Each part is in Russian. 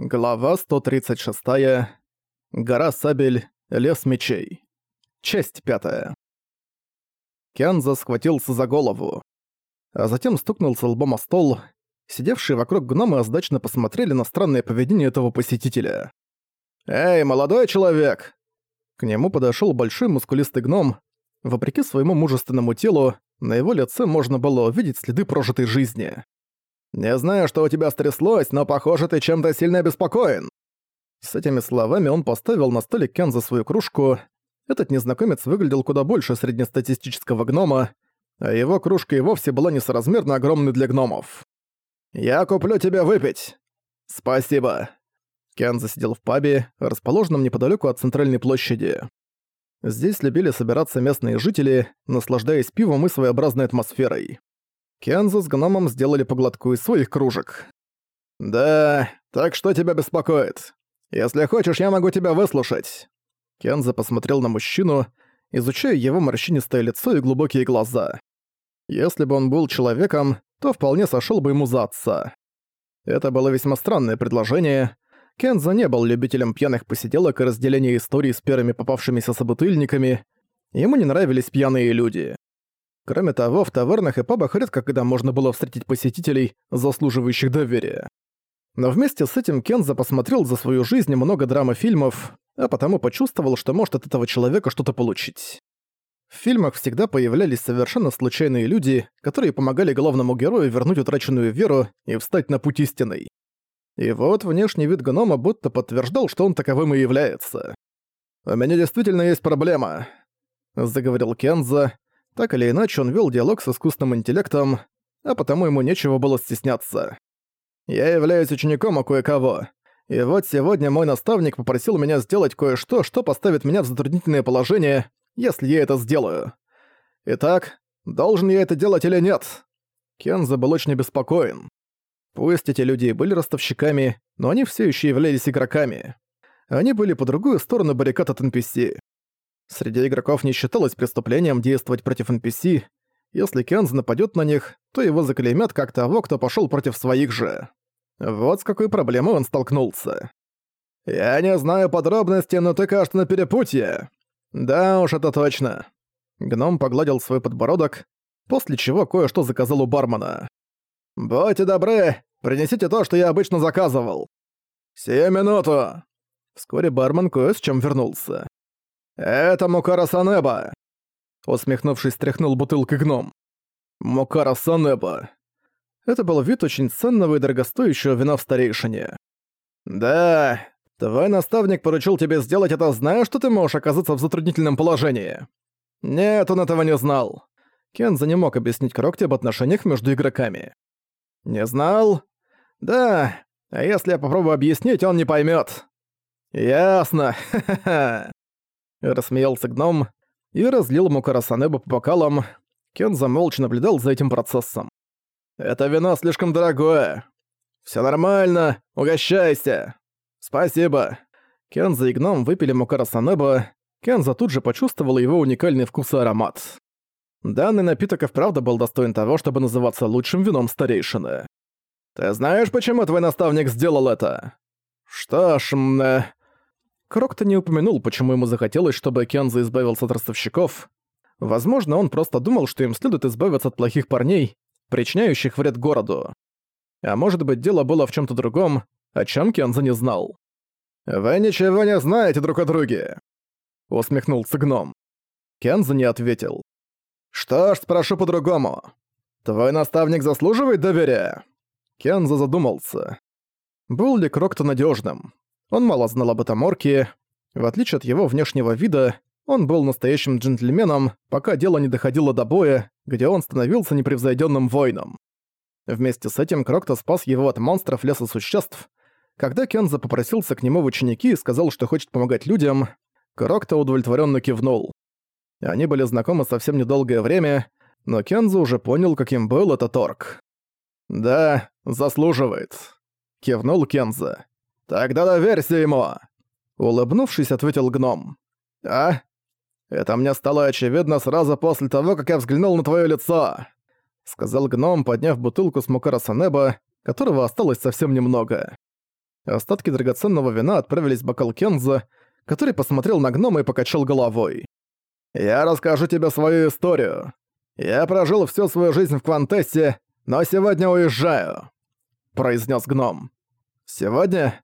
Глава 136. Гора Сабель. Лес мечей. Часть пятая. Кенза схватился за голову. А затем стукнулся лбом о стол. Сидевшие вокруг гномы озадачно посмотрели на странное поведение этого посетителя. «Эй, молодой человек!» К нему подошёл большой мускулистый гном. Вопреки своему мужественному телу, на его лице можно было увидеть следы прожитой жизни. «Не знаю, что у тебя стряслось, но, похоже, ты чем-то сильно обеспокоен». С этими словами он поставил на столик Кенза свою кружку. Этот незнакомец выглядел куда больше среднестатистического гнома, а его кружка и вовсе была несоразмерно огромной для гномов. «Я куплю тебе выпить!» «Спасибо!» Кенза сидел в пабе, расположенном неподалеку от центральной площади. Здесь любили собираться местные жители, наслаждаясь пивом и своеобразной атмосферой. Кензу с гномом сделали поглотку из своих кружек. «Да, так что тебя беспокоит? Если хочешь, я могу тебя выслушать». Кенза посмотрел на мужчину, изучая его морщинистое лицо и глубокие глаза. Если бы он был человеком, то вполне сошел бы ему за отца. Это было весьма странное предложение. Кенза не был любителем пьяных посиделок и разделения историй с первыми попавшимися собутыльниками. Ему не нравились пьяные люди. Кроме того, в тавернах и пабах редко когда можно было встретить посетителей, заслуживающих доверия. Но вместе с этим Кенза посмотрел за свою жизнь много драм и фильмов, а потому почувствовал, что может от этого человека что-то получить. В фильмах всегда появлялись совершенно случайные люди, которые помогали главному герою вернуть утраченную веру и встать на путь истинный. И вот внешний вид гнома будто подтверждал, что он таковым и является. «У меня действительно есть проблема», — заговорил Кенза, так или иначе, он вел диалог с искусственным интеллектом, а потому ему нечего было стесняться. «Я являюсь учеником у кое-кого, и вот сегодня мой наставник попросил меня сделать кое-что, что поставит меня в затруднительное положение, если я это сделаю. Итак, должен я это делать или нет?» Кенза был очень обеспокоен. Пусть эти люди и были ростовщиками, но они все еще являлись игроками. Они были по другую сторону баррикад от NPC. Среди игроков не считалось преступлением действовать против NPC. Если Кенз нападет на них, то его заклеймят как того, кто пошел против своих же. Вот с какой проблемой он столкнулся. «Я не знаю подробностей, но ты, кажется, на перепутье». «Да уж, это точно». Гном погладил свой подбородок, после чего кое-что заказал у бармена. «Будьте добры, принесите то, что я обычно заказывал». «Сию минуту!» Вскоре бармен кое с чем вернулся. «Это Мукара Санеба!» Усмехнувшись, стряхнул бутылкой гном. «Мукара Санеба!» Это был вид очень ценного и дорогостоящего вина в старейшине. «Да, твой наставник поручил тебе сделать это, зная, что ты можешь оказаться в затруднительном положении». «Нет, он этого не знал». Кенза не мог объяснить Крокте об отношениях между игроками. «Не знал?» «Да, а если я попробую объяснить, он не поймёт». «Ясно, ха-ха-ха». Рассмеялся гном и разлил Мукарасанебу по бокалам. Кенза молча наблюдал за этим процессом. «Это вино слишком дорогое. Все нормально, угощайся. Спасибо». Кенза и гном выпили Мукарасанеба. Кенза тут же почувствовал его уникальный вкус и аромат. Данный напиток и вправду был достоин того, чтобы называться лучшим вином старейшины. «Ты знаешь, почему твой наставник сделал это?» «Что ж, м Крокто не упомянул, почему ему захотелось, чтобы Кенза избавился от ростовщиков. Возможно, он просто думал, что им следует избавиться от плохих парней, причиняющих вред городу. А может быть, дело было в чем то другом, о чем Кенза не знал. «Вы ничего не знаете друг о друге!» Усмехнулся гном. Кенза не ответил. «Что ж, спрошу по-другому. Твой наставник заслуживает доверия?» Кенза задумался. Был ли Крокто надежным? Он мало знал об этом орке. В отличие от его внешнего вида, он был настоящим джентльменом, пока дело не доходило до боя, где он становился непревзойденным воином. Вместе с этим Крокто спас его от монстров леса существ. Когда Кенза попросился к нему в ученики и сказал, что хочет помогать людям, Крокто удовлетворенно кивнул. Они были знакомы совсем недолгое время, но Кенза уже понял, каким был этот орк. «Да, заслуживает», — кивнул Кенза. «Тогда доверься ему!» Улыбнувшись, ответил гном. «А? Это мне стало очевидно сразу после того, как я взглянул на твое лицо!» Сказал гном, подняв бутылку с Мукара Санеба, которого осталось совсем немного. Остатки драгоценного вина отправились в бокал Кенза, который посмотрел на гнома и покачал головой. «Я расскажу тебе свою историю. Я прожил всю свою жизнь в Квантессе, но сегодня уезжаю», — произнес гном. «Сегодня?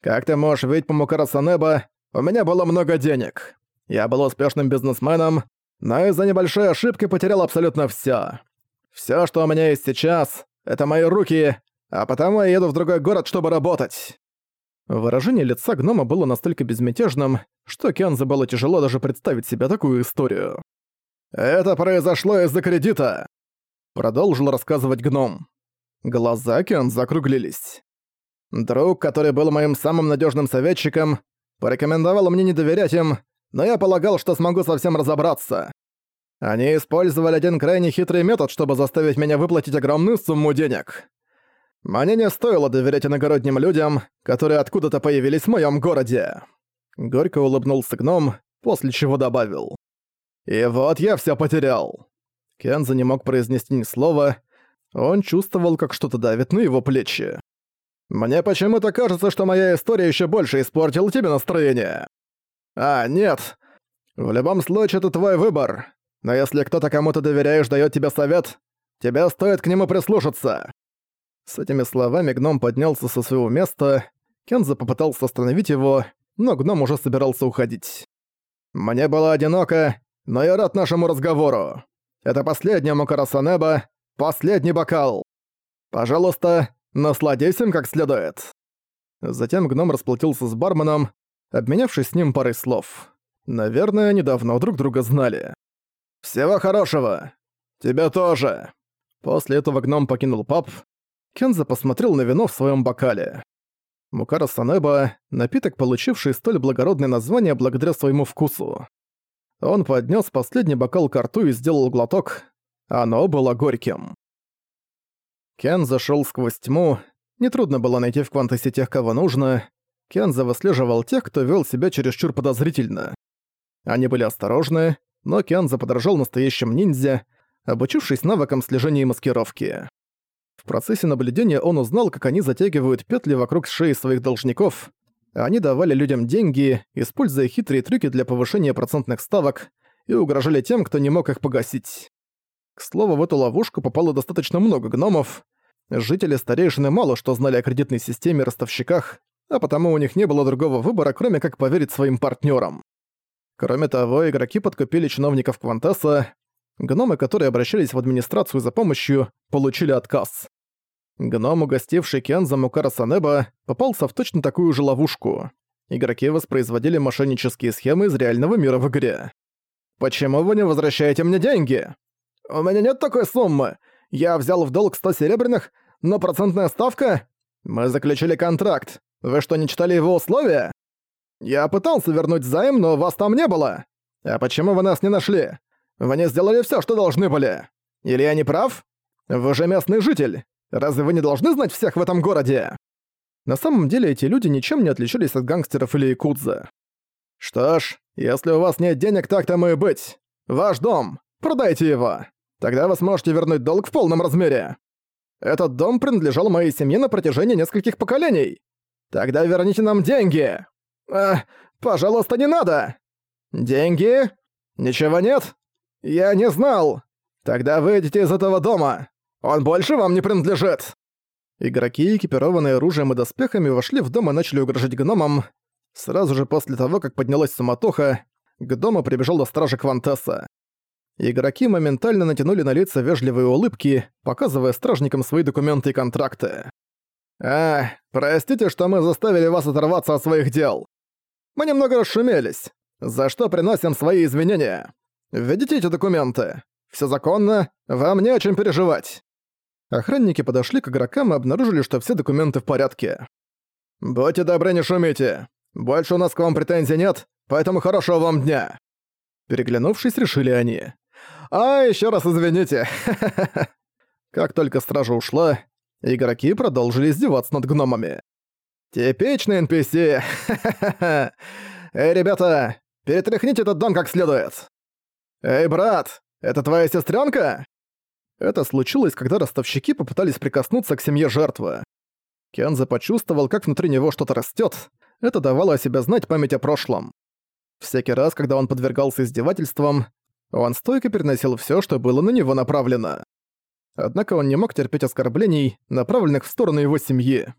Как ты можешь видеть по Мукарасанеба, у меня было много денег. Я был успешным бизнесменом, но из-за небольшой ошибки потерял абсолютно всё. Всё, что у меня есть сейчас, это мои руки, а потому я еду в другой город, чтобы работать». Выражение лица гнома было настолько безмятежным, что Кензе было тяжело даже представить себе такую историю. «Это произошло из-за кредита», — продолжил рассказывать гном. Глаза Кенза округлились. Друг, который был моим самым надежным советчиком, порекомендовал мне не доверять им, но я полагал, что смогу совсем разобраться. Они использовали один крайне хитрый метод, чтобы заставить меня выплатить огромную сумму денег. Мне не стоило доверять иногородним людям, которые откуда-то появились в моем городе. Горько улыбнулся гном, после чего добавил. И вот я все потерял. Кенза не мог произнести ни слова. Он чувствовал, как что-то давит на его плечи. Мне почему-то кажется, что моя история еще больше испортила тебе настроение. А, нет. В любом случае, это твой выбор. Но если кто-то кому-то доверяешь дает тебе совет, тебе стоит к нему прислушаться. С этими словами гном поднялся со своего места. Кенза попытался остановить его, но гном уже собирался уходить. «Мне было одиноко, но я рад нашему разговору. Это последняя Мукарасанеба, последний бокал. Пожалуйста, насладись им как следует». Затем гном расплатился с барменом, обменявшись с ним парой слов. Наверное, они давно друг друга знали. «Всего хорошего! Тебя тоже!» После этого гном покинул паб, Кенза посмотрел на вино в своем бокале. Мукара Санеба — напиток, получивший столь благородное название благодаря своему вкусу. Он поднес последний бокал к рту и сделал глоток. Оно было горьким. Кен зашел сквозь тьму. Нетрудно было найти в Квантасе тех, кого нужно. Кенза выслеживал тех, кто вел себя чересчур подозрительно. Они были осторожны, но Кенза подражал настоящим ниндзя, обучившись навыкам слежения и маскировки. В процессе наблюдения он узнал, как они затягивают петли вокруг шеи своих должников. Они давали людям деньги, используя хитрые трюки для повышения процентных ставок, и угрожали тем, кто не мог их погасить. К слову, в эту ловушку попало достаточно много гномов. Жители старейшины мало что знали о кредитной системе и ростовщиках, а потому у них не было другого выбора, кроме как поверить своим партнерам. Кроме того, игроки подкупили чиновников Квантеса, Гномы, которые обращались в администрацию за помощью, получили отказ. Гном, угостивший Кенза Мукара Санеба, попался в точно такую же ловушку. Игроки воспроизводили мошеннические схемы из реального мира в игре. «Почему вы не возвращаете мне деньги?» «У меня нет такой суммы. Я взял в долг 100 серебряных, но процентная ставка...» «Мы заключили контракт. Вы что, не читали его условия?» «Я пытался вернуть займ, но вас там не было. А почему вы нас не нашли? Вы не сделали всё, что должны были. Или я не прав? Вы же местный житель. Разве вы не должны знать всех в этом городе?» На самом деле эти люди ничем не отличались от гангстеров или якудза. «Что ж, если у вас нет денег, так тому и быть. Ваш дом. Продайте его. Тогда вы сможете вернуть долг в полном размере. Этот дом принадлежал моей семье на протяжении нескольких поколений. Тогда верните нам деньги. А, пожалуйста, не надо. Деньги? Ничего нет? «Я не знал! Тогда выйдите из этого дома! Он больше вам не принадлежит!» Игроки, экипированные оружием и доспехами, вошли в дом и начали угрожать гномам. Сразу же после того, как поднялась суматоха, к дому прибежал до стража Квантеса. Игроки моментально натянули на лица вежливые улыбки, показывая стражникам свои документы и контракты. «А, простите, что мы заставили вас оторваться от своих дел. Мы немного расшумелись, за что приносим свои извинения. Введите эти документы. Все законно, вам не о чем переживать». Охранники подошли к игрокам и обнаружили, что все документы в порядке. «Будьте добры, не шумите. Больше у нас к вам претензий нет, поэтому хорошего вам дня». Переглянувшись, решили они. «А, еще раз извините». Как только стража ушла, игроки продолжили издеваться над гномами. «Типичный NPC! Эй, ребята, перетряхните этот дом как следует!» «Эй, брат, это твоя сестренка? Это случилось, когда ростовщики попытались прикоснуться к семье жертвы. Кенза почувствовал, как внутри него что-то растет. Это давало о себе знать память о прошлом. Всякий раз, когда он подвергался издевательствам, он стойко переносил все, что было на него направлено. Однако он не мог терпеть оскорблений, направленных в сторону его семьи.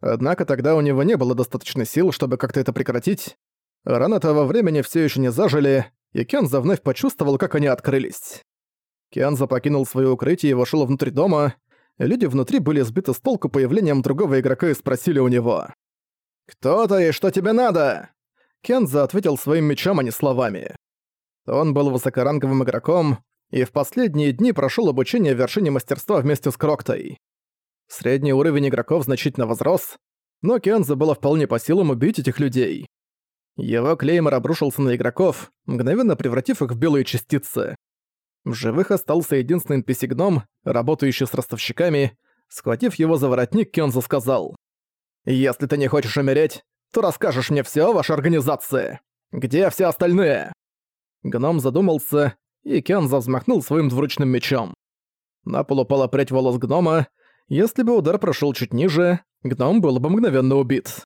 Однако тогда у него не было достаточно сил, чтобы как-то это прекратить. Раны того времени все еще не зажили, и Кенза вновь почувствовал, как они открылись. Кенза покинул свое укрытие и вошел внутрь дома. Люди внутри были сбиты с толку появлением другого игрока и спросили у него. «Кто ты и что тебе надо?» Кенза ответил своим мечом, а не словами. Он был высокоранговым игроком и в последние дни прошел обучение в вершине мастерства вместе с Кроктой. Средний уровень игроков значительно возрос, но Кенза было вполне по силам убить этих людей. Его клеймор обрушился на игроков, мгновенно превратив их в белые частицы. В живых остался единственный NPC-гном, работающий с ростовщиками. Схватив его за воротник, Кенза сказал. «Если ты не хочешь умереть, то расскажешь мне все о вашей организации. Где все остальные?» Гном задумался, и Кенза взмахнул своим двуручным мечом. На пол упала прядь волос гнома. Если бы удар прошел чуть ниже, гном был бы мгновенно убит.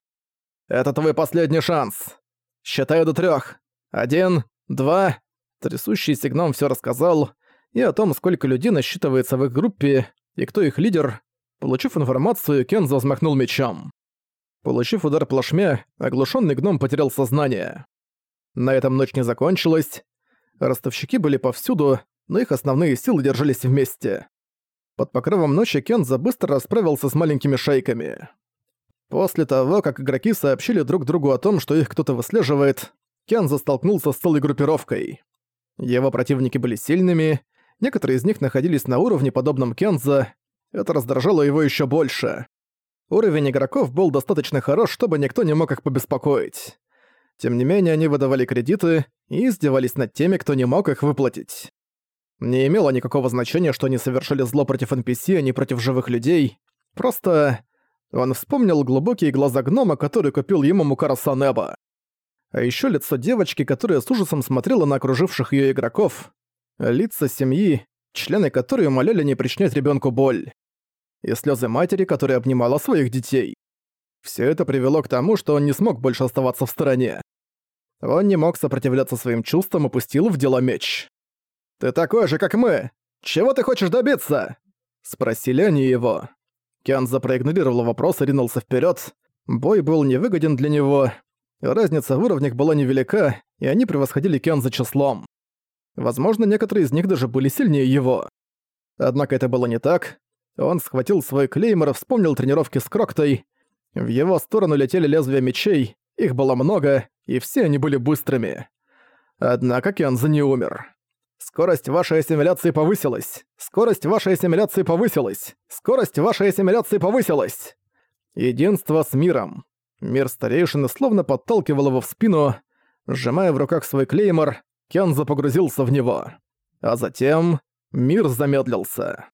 «Это твой последний шанс. Считаю до трех. Один, два...» Трясущийся гном все рассказал и о том, сколько людей насчитывается в их группе и кто их лидер. Получив информацию, Кенза взмахнул мечом. Получив удар плашмя, оглушенный гном потерял сознание. На этом ночь не закончилась. Ростовщики были повсюду, но их основные силы держались вместе. Под покровом ночи Кенза быстро расправился с маленькими шайками. После того, как игроки сообщили друг другу о том, что их кто-то выслеживает, Кенза столкнулся с целой группировкой. Его противники были сильными, некоторые из них находились на уровне, подобном Кенза, это раздражало его еще больше. Уровень игроков был достаточно хорош, чтобы никто не мог их побеспокоить. Тем не менее, они выдавали кредиты и издевались над теми, кто не мог их выплатить. Не имело никакого значения, что они совершили зло против NPC, а не против живых людей. Просто он вспомнил глубокие глаза гнома, который купил ему Мукара Санеба. А еще лицо девочки, которая с ужасом смотрела на окруживших ее игроков. Лица семьи, члены которой умоляли не причинять ребенку боль и слезы матери, которая обнимала своих детей. Все это привело к тому, что он не смог больше оставаться в стороне. Он не мог сопротивляться своим чувствам и пустил в дело меч. «Ты такой же, как мы! Чего ты хочешь добиться?» Спросили они его. Кянза проигнорировал вопрос и ринулся вперед. Бой был невыгоден для него. Разница в уровнях была невелика, и они превосходили Кянза числом. Возможно, некоторые из них даже были сильнее его. Однако это было не так. Он схватил свой клеймор и вспомнил тренировки с Кроктой. В его сторону летели лезвия мечей, их было много, и все они были быстрыми. Однако Кенза не умер. Скорость вашей ассимиляции повысилась. Скорость вашей ассимиляции повысилась. Скорость вашей ассимиляции повысилась. Единство с миром. Мир старейшины словно подталкивал его в спину. Сжимая в руках свой клеймор, Кенза погрузился в него. А затем мир замедлился.